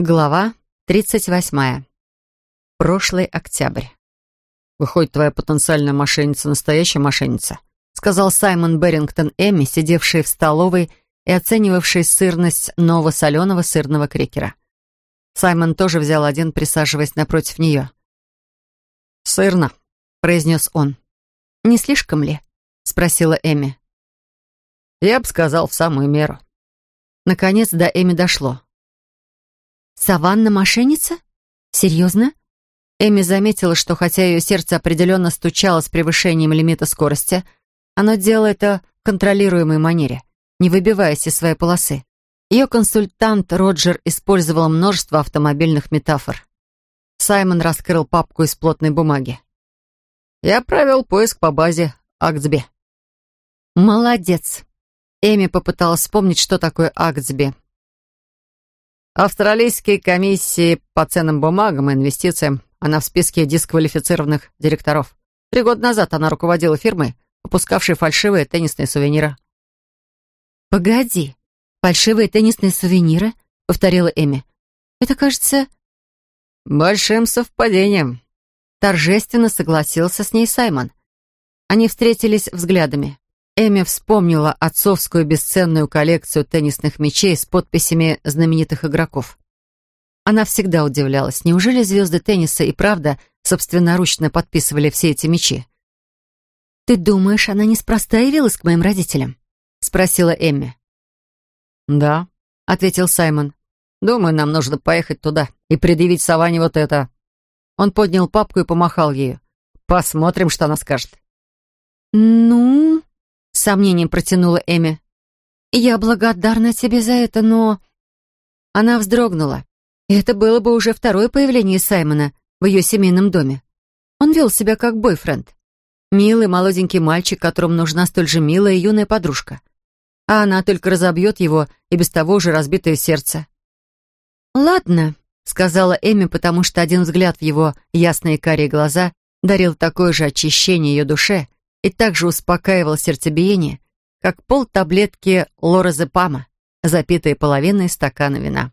Глава 38. Прошлый октябрь. «Выходит, твоя потенциальная мошенница настоящая мошенница», сказал Саймон Берингтон Эмми, сидевший в столовой и оценивавший сырность нового соленого сырного крекера. Саймон тоже взял один, присаживаясь напротив нее. «Сырно», — произнес он. «Не слишком ли?» — спросила Эми. «Я бы сказал, в самую меру». Наконец до Эми дошло. «Саванна мошенница? Серьезно?» Эми заметила, что хотя ее сердце определенно стучало с превышением лимита скорости, оно делало это в контролируемой манере, не выбиваясь из своей полосы. Ее консультант Роджер использовал множество автомобильных метафор. Саймон раскрыл папку из плотной бумаги. «Я провел поиск по базе Актсби». «Молодец!» Эми попыталась вспомнить, что такое Актсби. Австралийские комиссии по ценным бумагам и инвестициям. Она в списке дисквалифицированных директоров. Три года назад она руководила фирмой, выпускавшей фальшивые теннисные сувениры. «Погоди, фальшивые теннисные сувениры?» — повторила Эми. «Это кажется...» «Большим совпадением», — торжественно согласился с ней Саймон. Они встретились взглядами. Эми вспомнила отцовскую бесценную коллекцию теннисных мячей с подписями знаменитых игроков. Она всегда удивлялась, неужели звезды тенниса и правда собственноручно подписывали все эти мячи? «Ты думаешь, она неспроста явилась к моим родителям?» — спросила Эмми. «Да», — ответил Саймон. «Думаю, нам нужно поехать туда и предъявить Саване вот это». Он поднял папку и помахал ею. «Посмотрим, что она скажет». «Ну...» сомнением протянула Эми. «Я благодарна тебе за это, но...» Она вздрогнула. это было бы уже второе появление Саймона в ее семейном доме. Он вел себя как бойфренд. Милый молоденький мальчик, которому нужна столь же милая юная подружка. А она только разобьет его и без того уже разбитое сердце. «Ладно», — сказала Эми, потому что один взгляд в его ясные карие глаза дарил такое же очищение ее душе, и также успокаивал сердцебиение, как пол таблетки лоразепама, запитые половиной стакана вина.